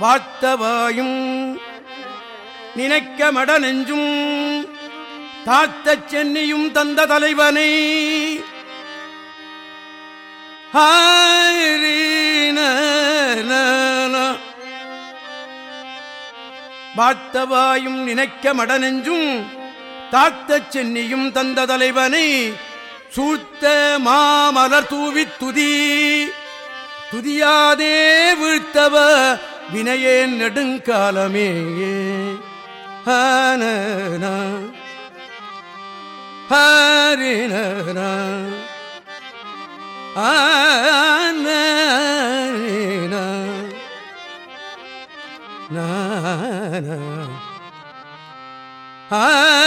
வாத்தவாயும் நினைக்க மட நெஞ்சும் தாத்த சென்னியும் தந்த தலைவனை. வாத்தவாயும் நினைக்க மட நெஞ்சும் தாத்த சென்னியும் தந்த தலைவனை சூத்த மாமலர் தூவித் துதி துதியாதே வீழ்த்தவ வினையேன் நெடுங்காலமே. ஹான ஹரின ஆன ஹரின